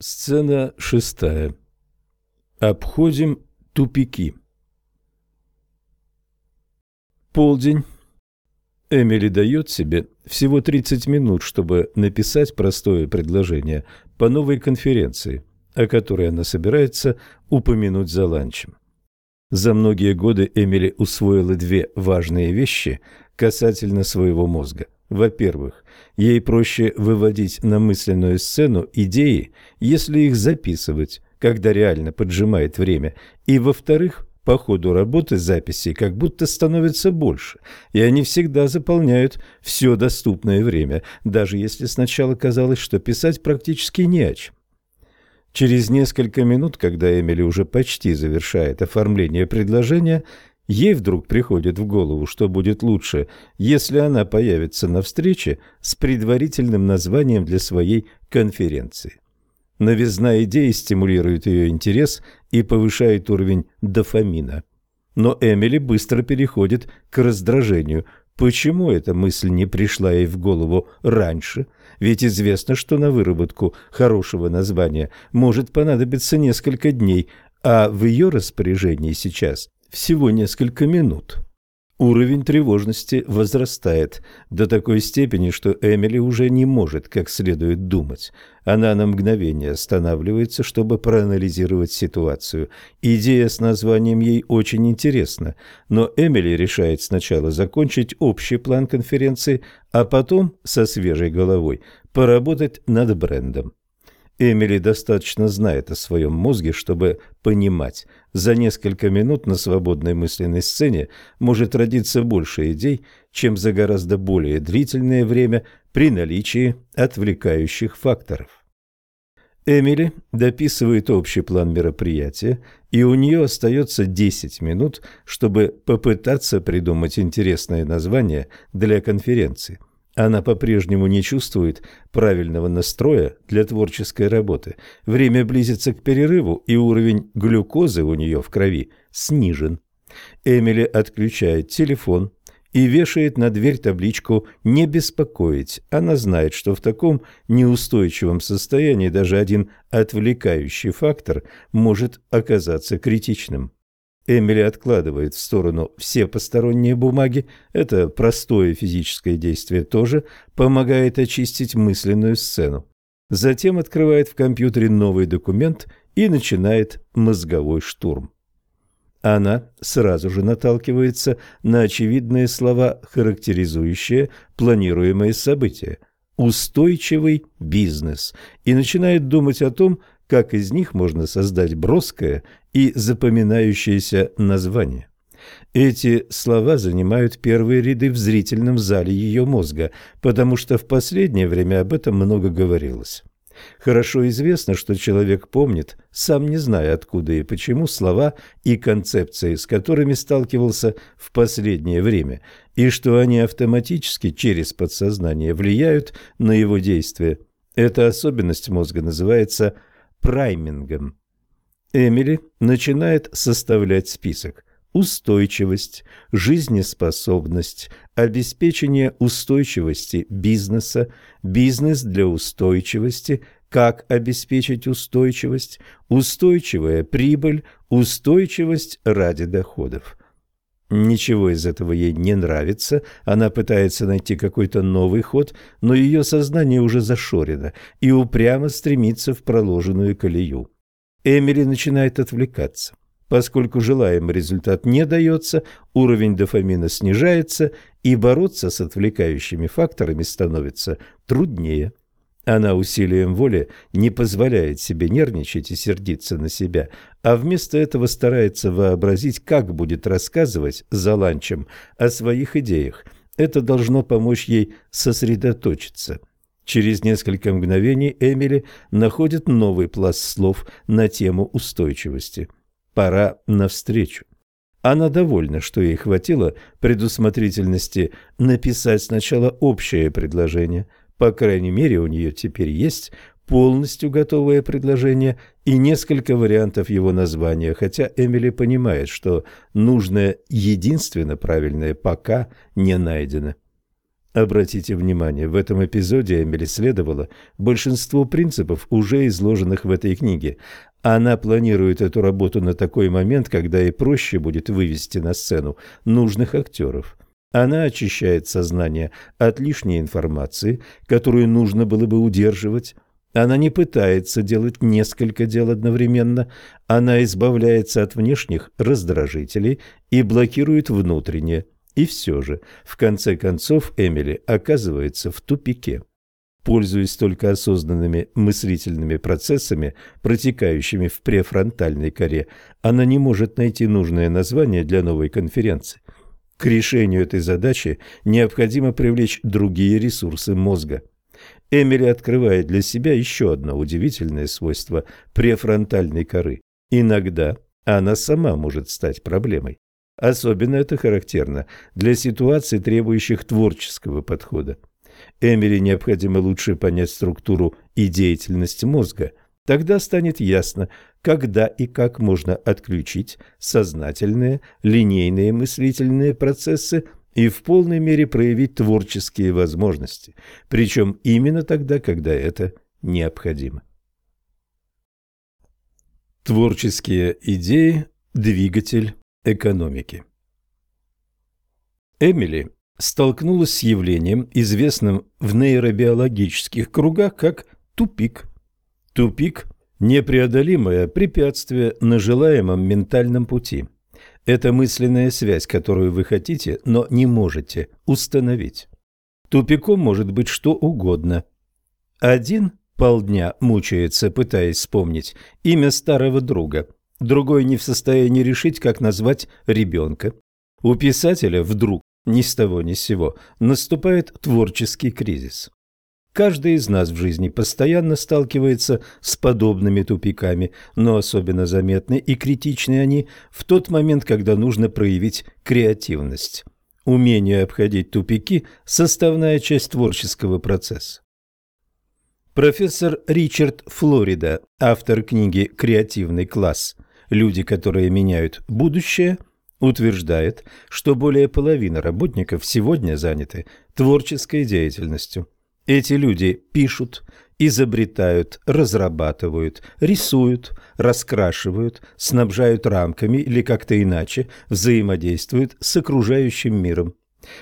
Сцена шестая. Обходим тупики. Полдень. Эмили дает себе всего 30 минут, чтобы написать простое предложение по новой конференции, о которой она собирается упомянуть за ланчем. За многие годы Эмили усвоила две важные вещи касательно своего мозга. Во-первых, ей проще выводить на мысленную сцену идеи, если их записывать, когда реально поджимает время. И во-вторых, по ходу работы записей как будто становится больше, и они всегда заполняют все доступное время, даже если сначала казалось, что писать практически не о чем. Через несколько минут, когда Эмили уже почти завершает оформление предложения, Ей вдруг приходит в голову, что будет лучше, если она появится на встрече с предварительным названием для своей конференции. Новизна идеи стимулирует ее интерес и повышает уровень дофамина. Но Эмили быстро переходит к раздражению. Почему эта мысль не пришла ей в голову раньше? Ведь известно, что на выработку хорошего названия может понадобиться несколько дней, а в ее распоряжении сейчас всего несколько минут. Уровень тревожности возрастает до такой степени, что Эмили уже не может как следует думать. Она на мгновение останавливается, чтобы проанализировать ситуацию. Идея с названием ей очень интересна, но Эмили решает сначала закончить общий план конференции, а потом со свежей головой поработать над брендом. Эмили достаточно знает о своем мозге, чтобы понимать, за несколько минут на свободной мысленной сцене может родиться больше идей, чем за гораздо более длительное время при наличии отвлекающих факторов. Эмили дописывает общий план мероприятия, и у нее остается 10 минут, чтобы попытаться придумать интересное название для конференции – она по-прежнему не чувствует правильного настроя для творческой работы. Время близится к перерыву, и уровень глюкозы у нее в крови снижен. Эмили отключает телефон и вешает на дверь табличку «Не беспокоить». Она знает, что в таком неустойчивом состоянии даже один отвлекающий фактор может оказаться критичным. Эмили откладывает в сторону все посторонние бумаги. Это простое физическое действие тоже помогает очистить мысленную сцену. Затем открывает в компьютере новый документ и начинает мозговой штурм. Она сразу же наталкивается на очевидные слова, характеризующие планируемые события. Устойчивый бизнес. И начинает думать о том, как из них можно создать броское и запоминающееся название. Эти слова занимают первые ряды в зрительном зале ее мозга, потому что в последнее время об этом много говорилось. Хорошо известно, что человек помнит, сам не зная откуда и почему, слова и концепции, с которыми сталкивался в последнее время, и что они автоматически через подсознание влияют на его действия. Эта особенность мозга называется праймингом. Эмили начинает составлять список. Устойчивость, жизнеспособность, обеспечение устойчивости бизнеса, бизнес для устойчивости, как обеспечить устойчивость, устойчивая прибыль, устойчивость ради доходов. Ничего из этого ей не нравится, она пытается найти какой-то новый ход, но ее сознание уже зашорено и упрямо стремится в проложенную колею. Эмили начинает отвлекаться. Поскольку желаемый результат не дается, уровень дофамина снижается, и бороться с отвлекающими факторами становится труднее. Она усилием воли не позволяет себе нервничать и сердиться на себя, а вместо этого старается вообразить, как будет рассказывать за ланчем о своих идеях. Это должно помочь ей сосредоточиться. Через несколько мгновений Эмили находит новый пласт слов на тему устойчивости. Пора навстречу. Она довольна, что ей хватило предусмотрительности написать сначала общее предложение. По крайней мере, у нее теперь есть полностью готовое предложение и несколько вариантов его названия, хотя Эмили понимает, что нужное единственно правильное пока не найдено. Обратите внимание, в этом эпизоде Эмили следовала большинству принципов, уже изложенных в этой книге. Она планирует эту работу на такой момент, когда ей проще будет вывести на сцену нужных актеров. Она очищает сознание от лишней информации, которую нужно было бы удерживать. Она не пытается делать несколько дел одновременно. Она избавляется от внешних раздражителей и блокирует внутренние. И все же, в конце концов, Эмили оказывается в тупике. Пользуясь только осознанными мыслительными процессами, протекающими в префронтальной коре, она не может найти нужное название для новой конференции. К решению этой задачи необходимо привлечь другие ресурсы мозга. Эмили открывает для себя еще одно удивительное свойство префронтальной коры. Иногда она сама может стать проблемой. Особенно это характерно для ситуаций, требующих творческого подхода. Эмили необходимо лучше понять структуру и деятельность мозга. Тогда станет ясно, когда и как можно отключить сознательные, линейные мыслительные процессы и в полной мере проявить творческие возможности, причем именно тогда, когда это необходимо. Творческие идеи – двигатель экономики. Эмили столкнулась с явлением, известным в нейробиологических кругах как тупик. Тупик – непреодолимое препятствие на желаемом ментальном пути. Это мысленная связь, которую вы хотите, но не можете установить. Тупиком может быть что угодно. Один полдня мучается, пытаясь вспомнить имя старого друга – другой не в состоянии решить, как назвать ребенка. У писателя вдруг ни с того ни с сего наступает творческий кризис. Каждый из нас в жизни постоянно сталкивается с подобными тупиками, но особенно заметны и критичны они в тот момент, когда нужно проявить креативность. Умение обходить тупики – составная часть творческого процесса. Профессор Ричард Флорида, автор книги «Креативный класс», люди, которые меняют будущее, утверждает, что более половины работников сегодня заняты творческой деятельностью. Эти люди пишут, изобретают, разрабатывают, рисуют, раскрашивают, снабжают рамками или как-то иначе взаимодействуют с окружающим миром.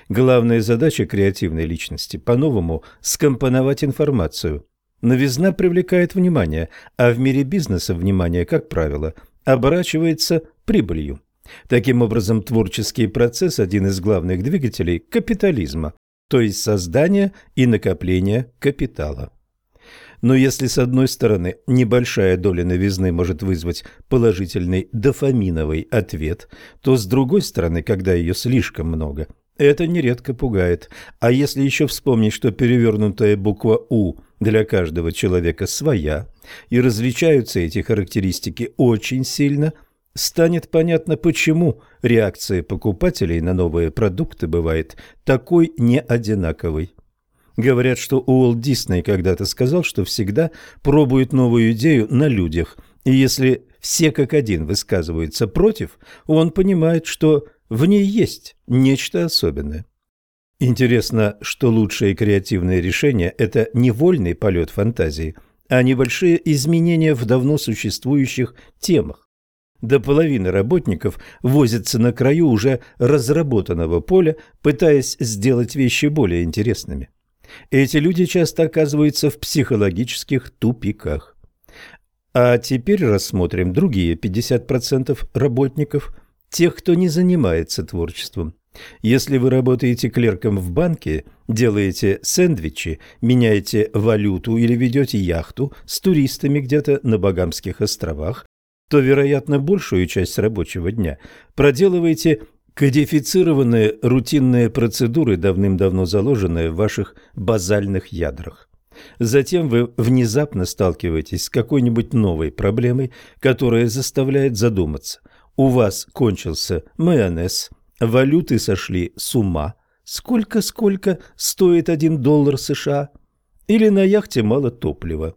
Главная задача креативной личности – по-новому скомпоновать информацию. Новизна привлекает внимание, а в мире бизнеса внимание, как правило, оборачивается прибылью. Таким образом, творческий процесс – один из главных двигателей капитализма, то есть создания и накопления капитала. Но если с одной стороны небольшая доля новизны может вызвать положительный дофаминовый ответ, то с другой стороны, когда ее слишком много, это нередко пугает. А если еще вспомнить, что перевернутая буква «У» для каждого человека своя, и различаются эти характеристики очень сильно, станет понятно, почему реакция покупателей на новые продукты бывает такой неодинаковой. Говорят, что Уолт Дисней когда-то сказал, что всегда пробует новую идею на людях, и если все как один высказываются против, он понимает, что в ней есть нечто особенное. Интересно, что лучшее креативное решение – это не вольный полет фантазии, а небольшие изменения в давно существующих темах. До половины работников возятся на краю уже разработанного поля, пытаясь сделать вещи более интересными. Эти люди часто оказываются в психологических тупиках. А теперь рассмотрим другие 50% работников, тех, кто не занимается творчеством. Если вы работаете клерком в банке, делаете сэндвичи, меняете валюту или ведете яхту с туристами где-то на Багамских островах, то, вероятно, большую часть рабочего дня проделываете кодифицированные рутинные процедуры, давным-давно заложенные в ваших базальных ядрах. Затем вы внезапно сталкиваетесь с какой-нибудь новой проблемой, которая заставляет задуматься. У вас кончился майонез – Валюты сошли с ума. Сколько-сколько стоит один доллар США? Или на яхте мало топлива?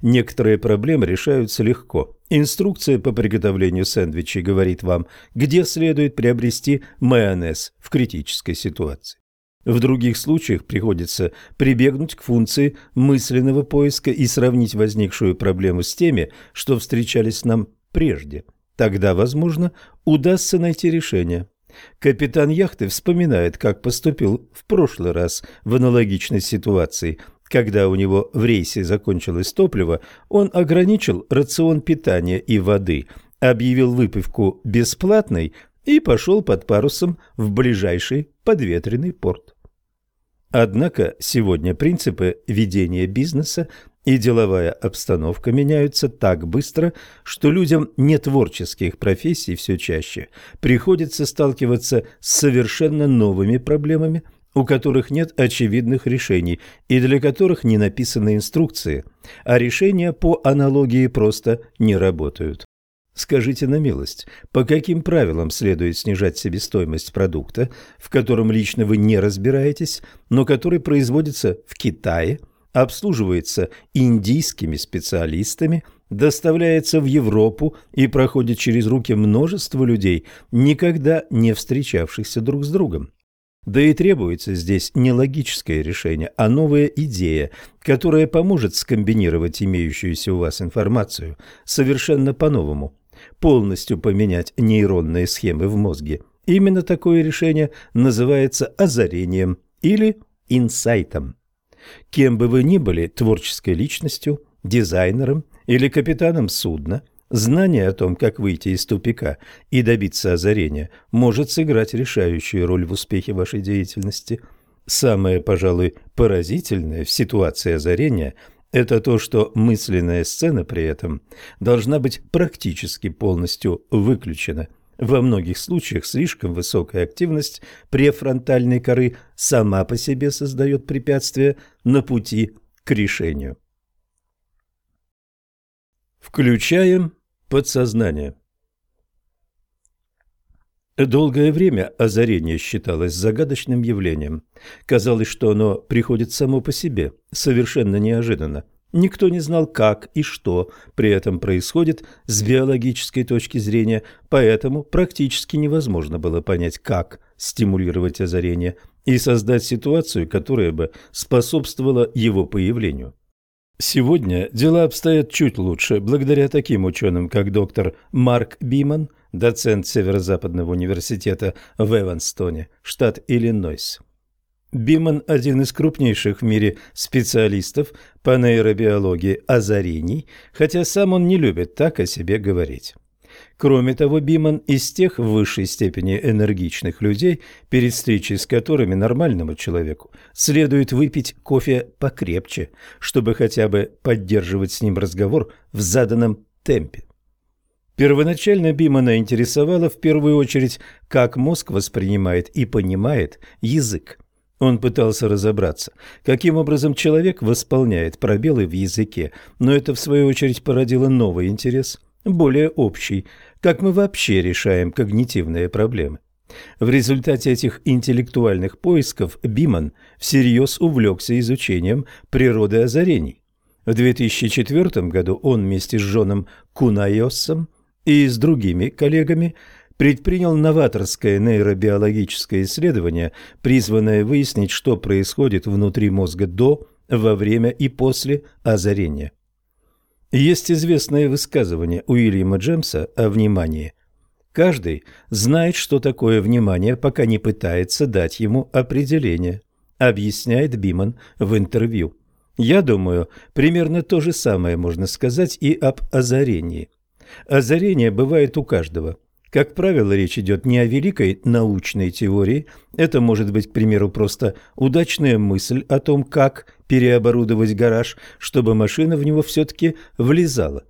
Некоторые проблемы решаются легко. Инструкция по приготовлению сэндвичей говорит вам, где следует приобрести майонез в критической ситуации. В других случаях приходится прибегнуть к функции мысленного поиска и сравнить возникшую проблему с теми, что встречались нам прежде. Тогда, возможно, удастся найти решение. Капитан яхты вспоминает, как поступил в прошлый раз в аналогичной ситуации. Когда у него в рейсе закончилось топливо, он ограничил рацион питания и воды, объявил выпивку бесплатной и пошел под парусом в ближайший подветренный порт. Однако сегодня принципы ведения бизнеса и деловая обстановка меняются так быстро, что людям нетворческих профессий все чаще приходится сталкиваться с совершенно новыми проблемами, у которых нет очевидных решений и для которых не написаны инструкции, а решения по аналогии просто не работают. Скажите на милость, по каким правилам следует снижать себестоимость продукта, в котором лично вы не разбираетесь, но который производится в Китае, обслуживается индийскими специалистами, доставляется в Европу и проходит через руки множества людей, никогда не встречавшихся друг с другом? Да и требуется здесь не логическое решение, а новая идея, которая поможет скомбинировать имеющуюся у вас информацию совершенно по-новому полностью поменять нейронные схемы в мозге. Именно такое решение называется озарением или инсайтом. Кем бы вы ни были, творческой личностью, дизайнером или капитаном судна, знание о том, как выйти из тупика и добиться озарения, может сыграть решающую роль в успехе вашей деятельности. Самое, пожалуй, поразительное в ситуации озарения – это то, что мысленная сцена при этом должна быть практически полностью выключена. Во многих случаях слишком высокая активность префронтальной коры сама по себе создает препятствия на пути к решению. Включаем подсознание. Долгое время озарение считалось загадочным явлением. Казалось, что оно приходит само по себе, совершенно неожиданно. Никто не знал, как и что при этом происходит с биологической точки зрения, поэтому практически невозможно было понять, как стимулировать озарение и создать ситуацию, которая бы способствовала его появлению. Сегодня дела обстоят чуть лучше благодаря таким ученым, как доктор Марк Биман – доцент Северо-Западного университета в Эванстоне, штат Иллинойс. Биман – один из крупнейших в мире специалистов по нейробиологии озарений, хотя сам он не любит так о себе говорить. Кроме того, Биман из тех в высшей степени энергичных людей, перед встречей с которыми нормальному человеку следует выпить кофе покрепче, чтобы хотя бы поддерживать с ним разговор в заданном темпе. Первоначально Бимана интересовало в первую очередь, как мозг воспринимает и понимает язык. Он пытался разобраться, каким образом человек восполняет пробелы в языке, но это в свою очередь породило новый интерес, более общий, как мы вообще решаем когнитивные проблемы. В результате этих интеллектуальных поисков Биман всерьез увлекся изучением природы озарений. В 2004 году он вместе с Джоном Кунайосом и с другими коллегами предпринял новаторское нейробиологическое исследование, призванное выяснить, что происходит внутри мозга до, во время и после озарения. Есть известное высказывание Уильяма Джемса о внимании. Каждый знает, что такое внимание, пока не пытается дать ему определение, объясняет Биман в интервью. Я думаю, примерно то же самое можно сказать и об озарении. Озарение бывает у каждого. Как правило, речь идет не о великой научной теории, это может быть, к примеру, просто удачная мысль о том, как переоборудовать гараж, чтобы машина в него все-таки влезала.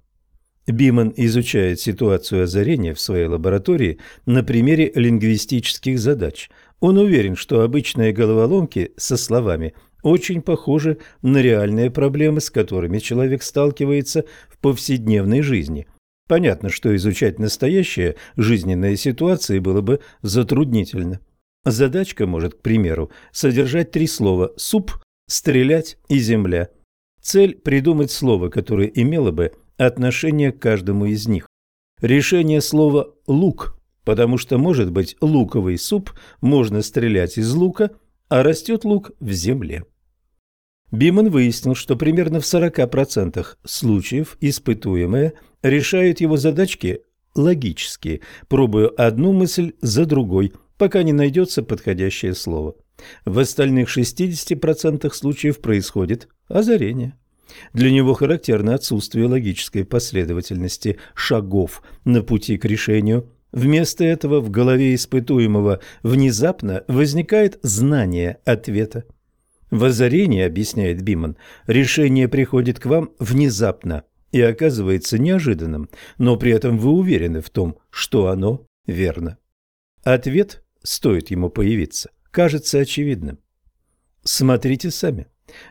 Биман изучает ситуацию озарения в своей лаборатории на примере лингвистических задач. Он уверен, что обычные головоломки со словами очень похожи на реальные проблемы, с которыми человек сталкивается в повседневной жизни – Понятно, что изучать настоящие жизненные ситуации было бы затруднительно. Задачка может, к примеру, содержать три слова «суп», «стрелять» и «земля». Цель – придумать слово, которое имело бы отношение к каждому из них. Решение слова «лук», потому что может быть луковый суп, можно стрелять из лука, а растет лук в земле. Биман выяснил, что примерно в 40% случаев испытуемые решают его задачки логически, пробуя одну мысль за другой, пока не найдется подходящее слово. В остальных 60% случаев происходит озарение. Для него характерно отсутствие логической последовательности шагов на пути к решению. Вместо этого в голове испытуемого внезапно возникает знание ответа. В озарении, объясняет Биман, решение приходит к вам внезапно и оказывается неожиданным, но при этом вы уверены в том, что оно верно. Ответ, стоит ему появиться, кажется очевидным. Смотрите сами.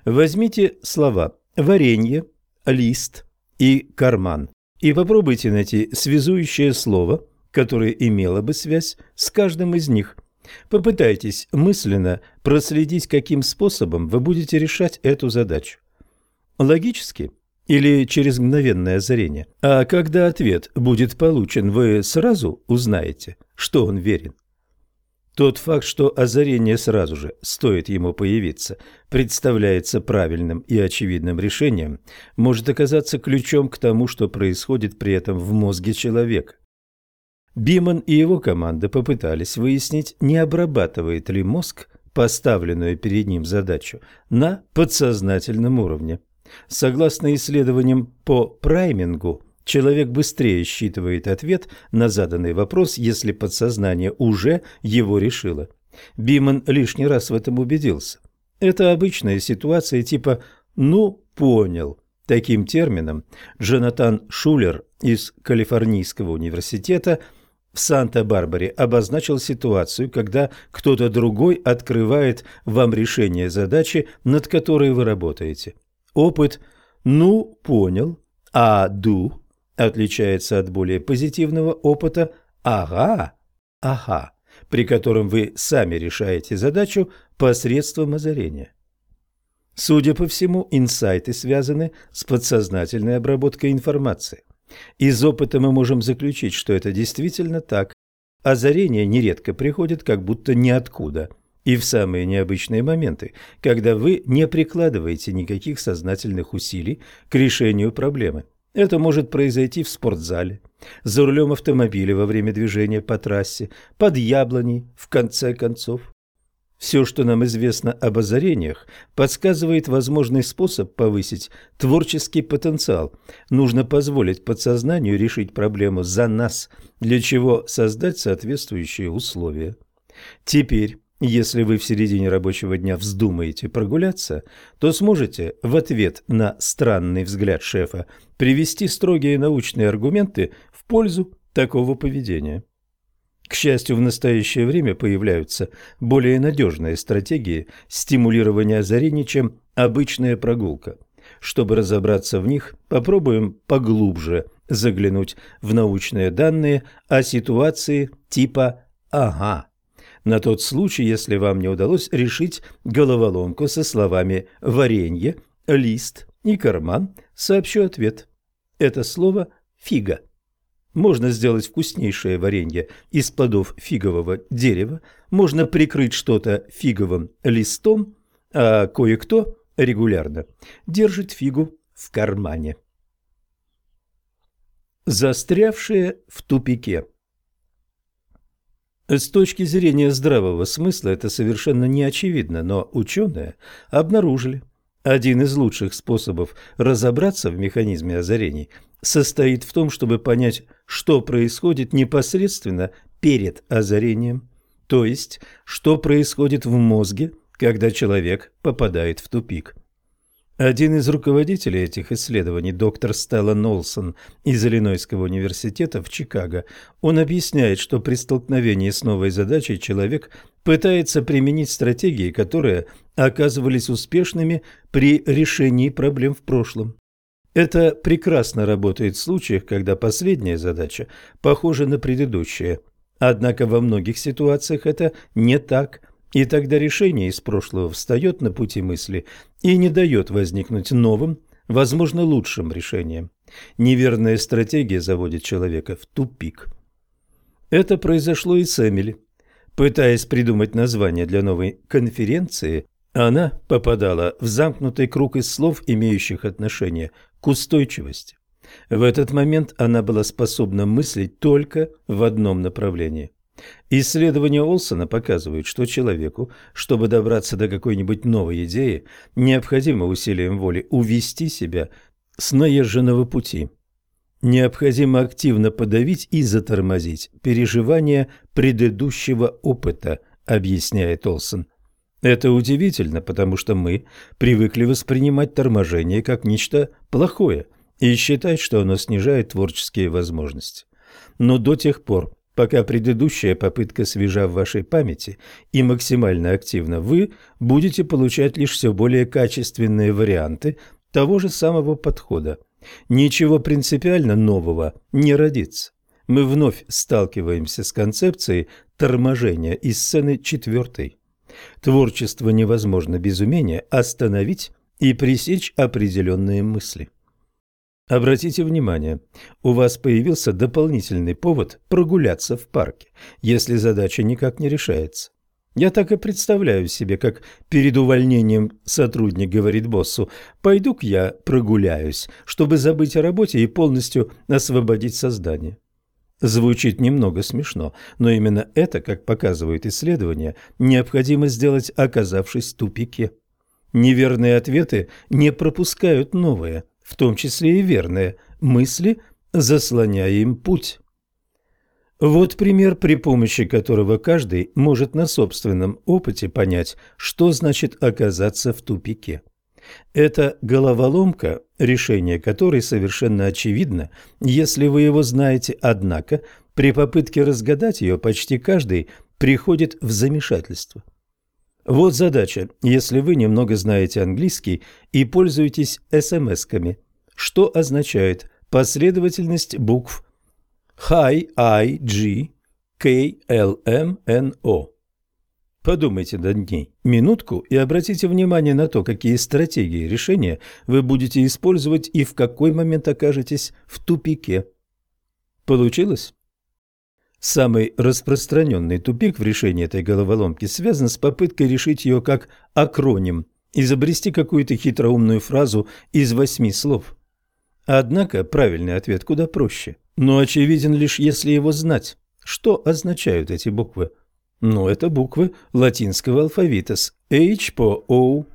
Возьмите слова «варенье», «лист» и «карман» и попробуйте найти связующее слово, которое имело бы связь с каждым из них. Попытайтесь мысленно проследить, каким способом вы будете решать эту задачу. Логически или через мгновенное озарение. А когда ответ будет получен, вы сразу узнаете, что он верен. Тот факт, что озарение сразу же, стоит ему появиться, представляется правильным и очевидным решением, может оказаться ключом к тому, что происходит при этом в мозге человека. Биман и его команда попытались выяснить, не обрабатывает ли мозг поставленную перед ним задачу на подсознательном уровне. Согласно исследованиям по праймингу, человек быстрее считывает ответ на заданный вопрос, если подсознание уже его решило. Биман лишний раз в этом убедился. Это обычная ситуация типа «ну, понял». Таким термином Джонатан Шулер из Калифорнийского университета в Санта-Барбаре обозначил ситуацию, когда кто-то другой открывает вам решение задачи, над которой вы работаете. Опыт «ну, понял», а «ду» отличается от более позитивного опыта «ага», «ага», при котором вы сами решаете задачу посредством озарения. Судя по всему, инсайты связаны с подсознательной обработкой информации. Из опыта мы можем заключить, что это действительно так. Озарение нередко приходит как будто ниоткуда – и в самые необычные моменты, когда вы не прикладываете никаких сознательных усилий к решению проблемы. Это может произойти в спортзале, за рулем автомобиля во время движения по трассе, под яблоней, в конце концов. Все, что нам известно об озарениях, подсказывает возможный способ повысить творческий потенциал. Нужно позволить подсознанию решить проблему за нас, для чего создать соответствующие условия. Теперь если вы в середине рабочего дня вздумаете прогуляться, то сможете в ответ на странный взгляд шефа привести строгие научные аргументы в пользу такого поведения. К счастью, в настоящее время появляются более надежные стратегии стимулирования озарений, чем обычная прогулка. Чтобы разобраться в них, попробуем поглубже заглянуть в научные данные о ситуации типа «ага» на тот случай, если вам не удалось решить головоломку со словами «варенье», «лист» и «карман», сообщу ответ. Это слово «фига». Можно сделать вкуснейшее варенье из плодов фигового дерева, можно прикрыть что-то фиговым листом, а кое-кто регулярно держит фигу в кармане. Застрявшие в тупике с точки зрения здравого смысла это совершенно не очевидно, но ученые обнаружили. Один из лучших способов разобраться в механизме озарений состоит в том, чтобы понять, что происходит непосредственно перед озарением, то есть, что происходит в мозге, когда человек попадает в тупик. Один из руководителей этих исследований, доктор Стелла Нолсон из Иллинойского университета в Чикаго, он объясняет, что при столкновении с новой задачей человек пытается применить стратегии, которые оказывались успешными при решении проблем в прошлом. Это прекрасно работает в случаях, когда последняя задача похожа на предыдущие. Однако во многих ситуациях это не так – и тогда решение из прошлого встает на пути мысли и не дает возникнуть новым, возможно, лучшим решением. Неверная стратегия заводит человека в тупик. Это произошло и с Эмили. Пытаясь придумать название для новой конференции, она попадала в замкнутый круг из слов, имеющих отношение к устойчивости. В этот момент она была способна мыслить только в одном направлении. Исследования Олсона показывают, что человеку, чтобы добраться до какой-нибудь новой идеи, необходимо усилием воли увести себя с наезженного пути. Необходимо активно подавить и затормозить переживания предыдущего опыта, объясняет Олсон. Это удивительно, потому что мы привыкли воспринимать торможение как нечто плохое и считать, что оно снижает творческие возможности. Но до тех пор, пока предыдущая попытка свежа в вашей памяти и максимально активна, вы будете получать лишь все более качественные варианты того же самого подхода. Ничего принципиально нового не родится. Мы вновь сталкиваемся с концепцией торможения из сцены четвертой. Творчество невозможно без умения остановить и пресечь определенные мысли. Обратите внимание, у вас появился дополнительный повод прогуляться в парке, если задача никак не решается. Я так и представляю себе, как перед увольнением сотрудник говорит боссу «пойду-ка я прогуляюсь, чтобы забыть о работе и полностью освободить создание». Звучит немного смешно, но именно это, как показывают исследования, необходимо сделать, оказавшись в тупике. Неверные ответы не пропускают новые – в том числе и верные, мысли, заслоняя им путь. Вот пример, при помощи которого каждый может на собственном опыте понять, что значит оказаться в тупике. Это головоломка, решение которой совершенно очевидно, если вы его знаете, однако при попытке разгадать ее почти каждый приходит в замешательство. Вот задача, если вы немного знаете английский и пользуетесь смс-ками. Что означает последовательность букв Hi, I, G, K, L, M, N, O? Подумайте над ней минутку и обратите внимание на то, какие стратегии решения вы будете использовать и в какой момент окажетесь в тупике. Получилось? Самый распространенный тупик в решении этой головоломки связан с попыткой решить ее как акроним, изобрести какую-то хитроумную фразу из восьми слов. Однако правильный ответ куда проще, но очевиден лишь если его знать. Что означают эти буквы? Ну, это буквы латинского алфавита с H по O,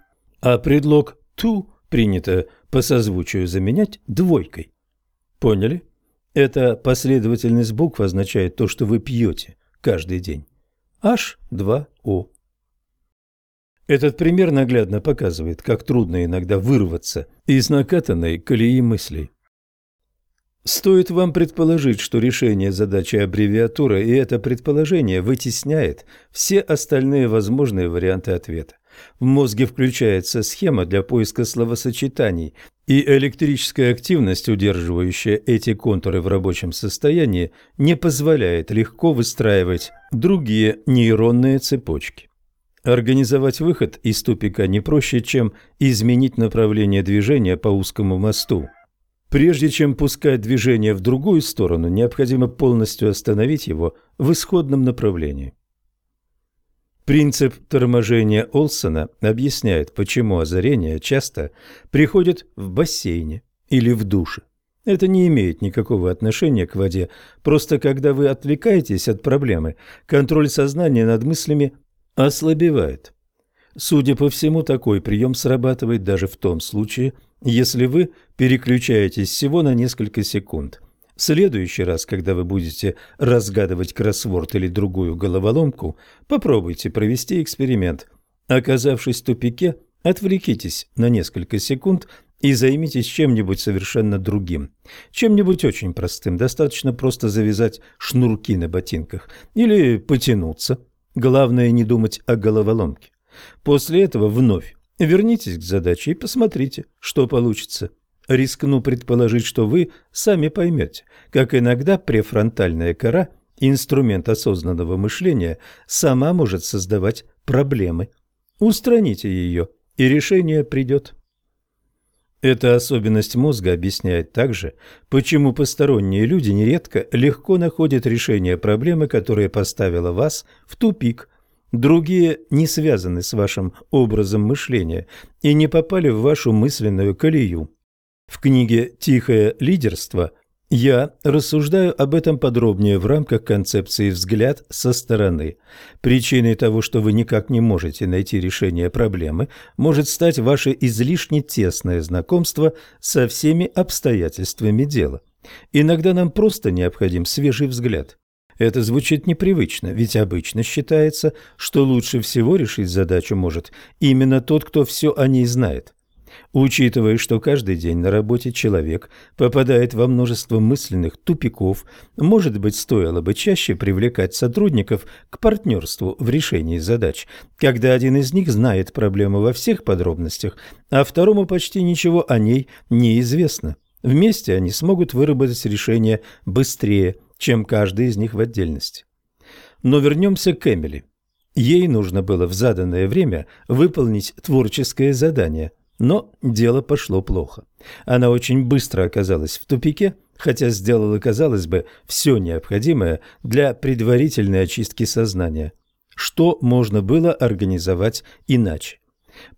а предлог to принято по созвучию заменять двойкой. Поняли? Эта последовательность букв означает то, что вы пьете каждый день. H2O. Этот пример наглядно показывает, как трудно иногда вырваться из накатанной колеи мыслей. Стоит вам предположить, что решение задачи аббревиатура, и это предположение вытесняет все остальные возможные варианты ответа. В мозге включается схема для поиска словосочетаний, и электрическая активность, удерживающая эти контуры в рабочем состоянии, не позволяет легко выстраивать другие нейронные цепочки. Организовать выход из тупика не проще, чем изменить направление движения по узкому мосту. Прежде чем пускать движение в другую сторону, необходимо полностью остановить его в исходном направлении. Принцип торможения Олсона объясняет, почему озарение часто приходит в бассейне или в душе. Это не имеет никакого отношения к воде, просто когда вы отвлекаетесь от проблемы, контроль сознания над мыслями ослабевает. Судя по всему, такой прием срабатывает даже в том случае, если вы переключаетесь всего на несколько секунд – в следующий раз, когда вы будете разгадывать кроссворд или другую головоломку, попробуйте провести эксперимент. Оказавшись в тупике, отвлекитесь на несколько секунд и займитесь чем-нибудь совершенно другим. Чем-нибудь очень простым. Достаточно просто завязать шнурки на ботинках или потянуться. Главное не думать о головоломке. После этого вновь вернитесь к задаче и посмотрите, что получится. Рискну предположить, что вы сами поймете, как иногда префронтальная кора, инструмент осознанного мышления, сама может создавать проблемы. Устраните ее, и решение придет. Эта особенность мозга объясняет также, почему посторонние люди нередко легко находят решение проблемы, которая поставила вас в тупик. Другие не связаны с вашим образом мышления и не попали в вашу мысленную колею. В книге «Тихое лидерство» Я рассуждаю об этом подробнее в рамках концепции «взгляд со стороны». Причиной того, что вы никак не можете найти решение проблемы, может стать ваше излишне тесное знакомство со всеми обстоятельствами дела. Иногда нам просто необходим свежий взгляд. Это звучит непривычно, ведь обычно считается, что лучше всего решить задачу может именно тот, кто все о ней знает. Учитывая, что каждый день на работе человек попадает во множество мысленных тупиков, может быть, стоило бы чаще привлекать сотрудников к партнерству в решении задач, когда один из них знает проблему во всех подробностях, а второму почти ничего о ней не известно. Вместе они смогут выработать решение быстрее, чем каждый из них в отдельности. Но вернемся к Эмили. Ей нужно было в заданное время выполнить творческое задание – но дело пошло плохо. Она очень быстро оказалась в тупике, хотя сделала, казалось бы, все необходимое для предварительной очистки сознания. Что можно было организовать иначе?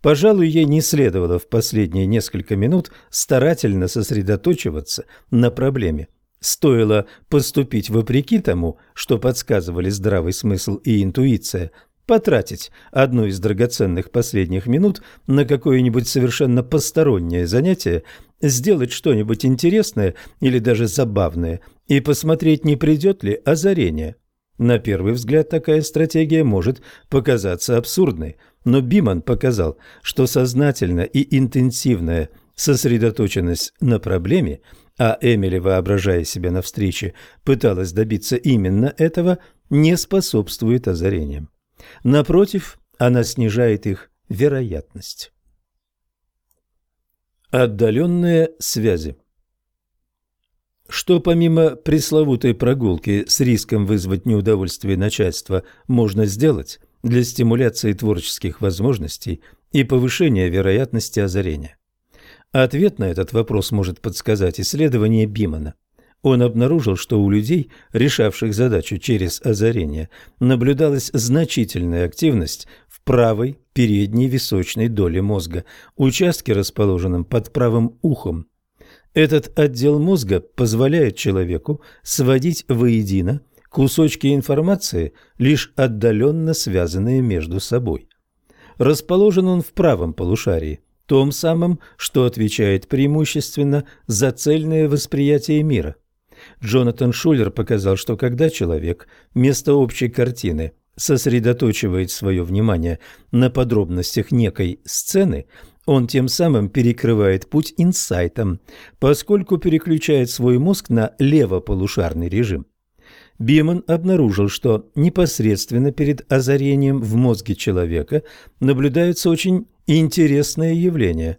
Пожалуй, ей не следовало в последние несколько минут старательно сосредоточиваться на проблеме. Стоило поступить вопреки тому, что подсказывали здравый смысл и интуиция, потратить одну из драгоценных последних минут на какое-нибудь совершенно постороннее занятие, сделать что-нибудь интересное или даже забавное и посмотреть, не придет ли озарение. На первый взгляд такая стратегия может показаться абсурдной, но Биман показал, что сознательная и интенсивная сосредоточенность на проблеме, а Эмили, воображая себя на встрече, пыталась добиться именно этого, не способствует озарениям. Напротив, она снижает их вероятность. Отдаленные связи Что помимо пресловутой прогулки с риском вызвать неудовольствие начальства можно сделать для стимуляции творческих возможностей и повышения вероятности озарения? Ответ на этот вопрос может подсказать исследование Бимана. Он обнаружил, что у людей, решавших задачу через озарение, наблюдалась значительная активность в правой передней височной доле мозга, участке, расположенном под правым ухом. Этот отдел мозга позволяет человеку сводить воедино кусочки информации, лишь отдаленно связанные между собой. Расположен он в правом полушарии, том самом, что отвечает преимущественно за цельное восприятие мира – Джонатан Шулер показал, что когда человек вместо общей картины сосредоточивает свое внимание на подробностях некой сцены, он тем самым перекрывает путь инсайтам, поскольку переключает свой мозг на левополушарный режим. Биман обнаружил, что непосредственно перед озарением в мозге человека наблюдаются очень интересные явления.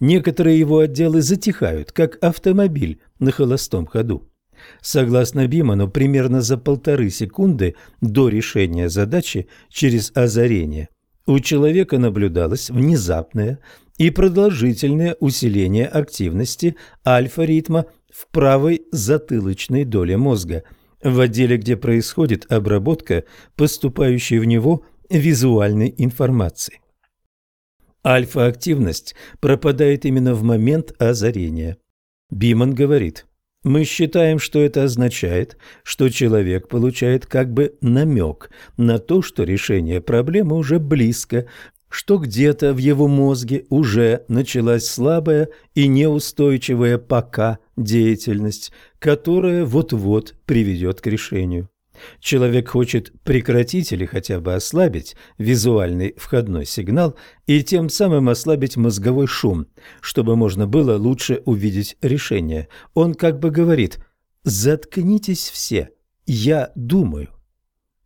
Некоторые его отделы затихают, как автомобиль на холостом ходу. Согласно Биману, примерно за полторы секунды до решения задачи через озарение у человека наблюдалось внезапное и продолжительное усиление активности альфа-ритма в правой затылочной доле мозга, в отделе, где происходит обработка поступающей в него визуальной информации. Альфа-активность пропадает именно в момент озарения. Биман говорит – мы считаем, что это означает, что человек получает как бы намек на то, что решение проблемы уже близко, что где-то в его мозге уже началась слабая и неустойчивая пока деятельность, которая вот-вот приведет к решению. Человек хочет прекратить или хотя бы ослабить визуальный входной сигнал и тем самым ослабить мозговой шум, чтобы можно было лучше увидеть решение. Он как бы говорит «Заткнитесь все, я думаю».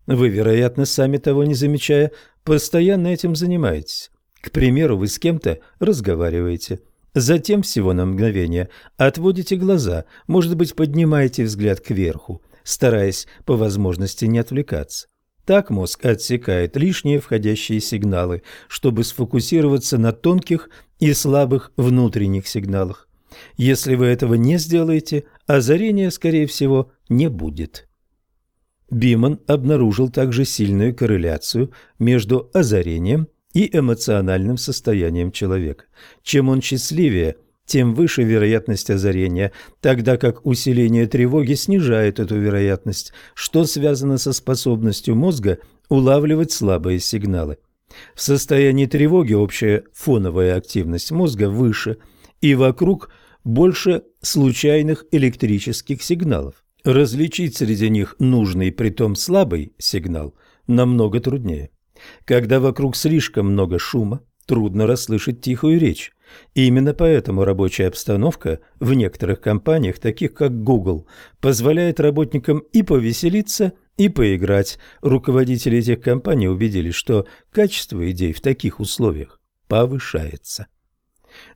Вы, вероятно, сами того не замечая, постоянно этим занимаетесь. К примеру, вы с кем-то разговариваете – Затем всего на мгновение отводите глаза, может быть, поднимаете взгляд кверху, стараясь по возможности не отвлекаться. Так мозг отсекает лишние входящие сигналы, чтобы сфокусироваться на тонких и слабых внутренних сигналах. Если вы этого не сделаете, озарения, скорее всего, не будет. Биман обнаружил также сильную корреляцию между озарением и эмоциональным состоянием человека. Чем он счастливее, тем выше вероятность озарения, тогда как усиление тревоги снижает эту вероятность, что связано со способностью мозга улавливать слабые сигналы. В состоянии тревоги общая фоновая активность мозга выше, и вокруг больше случайных электрических сигналов. Различить среди них нужный, притом слабый сигнал намного труднее. Когда вокруг слишком много шума, трудно расслышать тихую речь. И именно поэтому рабочая обстановка в некоторых компаниях, таких как Google, позволяет работникам и повеселиться, и поиграть. Руководители этих компаний убедились, что качество идей в таких условиях повышается.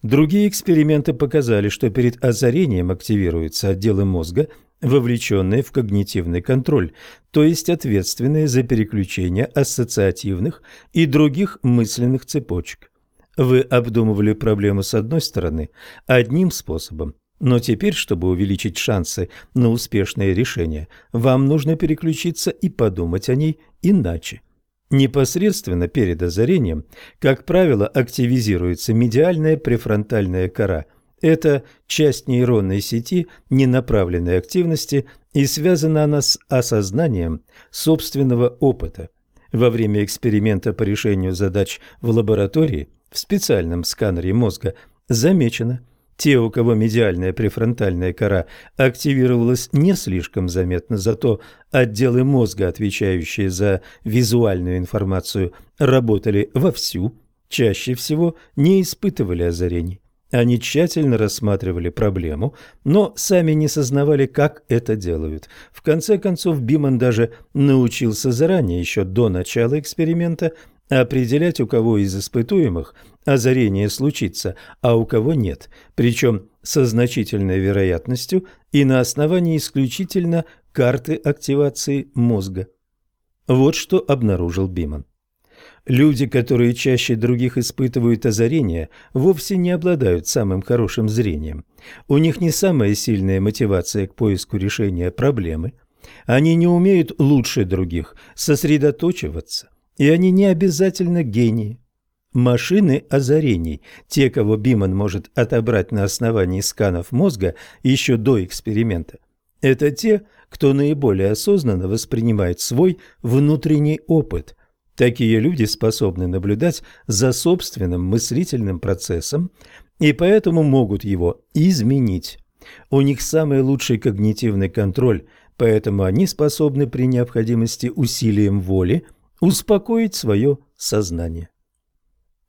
Другие эксперименты показали, что перед озарением активируются отделы мозга, вовлеченные в когнитивный контроль, то есть ответственные за переключение ассоциативных и других мысленных цепочек. Вы обдумывали проблему с одной стороны одним способом, но теперь, чтобы увеличить шансы на успешное решение, вам нужно переключиться и подумать о ней иначе. Непосредственно перед озарением, как правило, активизируется медиальная префронтальная кора. Это часть нейронной сети ненаправленной активности, и связана она с осознанием собственного опыта. Во время эксперимента по решению задач в лаборатории в специальном сканере мозга замечено, те, у кого медиальная префронтальная кора активировалась не слишком заметно, зато отделы мозга, отвечающие за визуальную информацию, работали вовсю, чаще всего не испытывали озарений. Они тщательно рассматривали проблему, но сами не сознавали, как это делают. В конце концов, Биман даже научился заранее, еще до начала эксперимента, определять, у кого из испытуемых озарение случится, а у кого нет, причем со значительной вероятностью и на основании исключительно карты активации мозга. Вот что обнаружил Биман. Люди, которые чаще других испытывают озарение, вовсе не обладают самым хорошим зрением. У них не самая сильная мотивация к поиску решения проблемы. Они не умеют лучше других сосредоточиваться и они не обязательно гении. Машины озарений, те, кого Биман может отобрать на основании сканов мозга еще до эксперимента, это те, кто наиболее осознанно воспринимает свой внутренний опыт. Такие люди способны наблюдать за собственным мыслительным процессом и поэтому могут его изменить. У них самый лучший когнитивный контроль, поэтому они способны при необходимости усилием воли – успокоить свое сознание.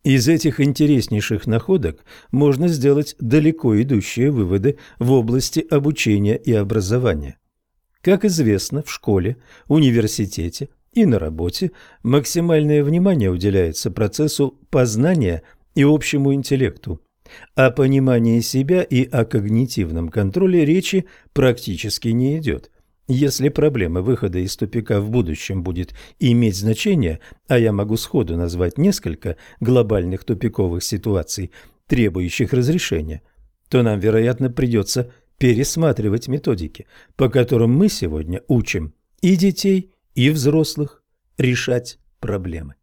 Из этих интереснейших находок можно сделать далеко идущие выводы в области обучения и образования. Как известно, в школе, университете и на работе максимальное внимание уделяется процессу познания и общему интеллекту. О понимании себя и о когнитивном контроле речи практически не идет – если проблема выхода из тупика в будущем будет иметь значение, а я могу сходу назвать несколько глобальных тупиковых ситуаций, требующих разрешения, то нам, вероятно, придется пересматривать методики, по которым мы сегодня учим и детей, и взрослых решать проблемы.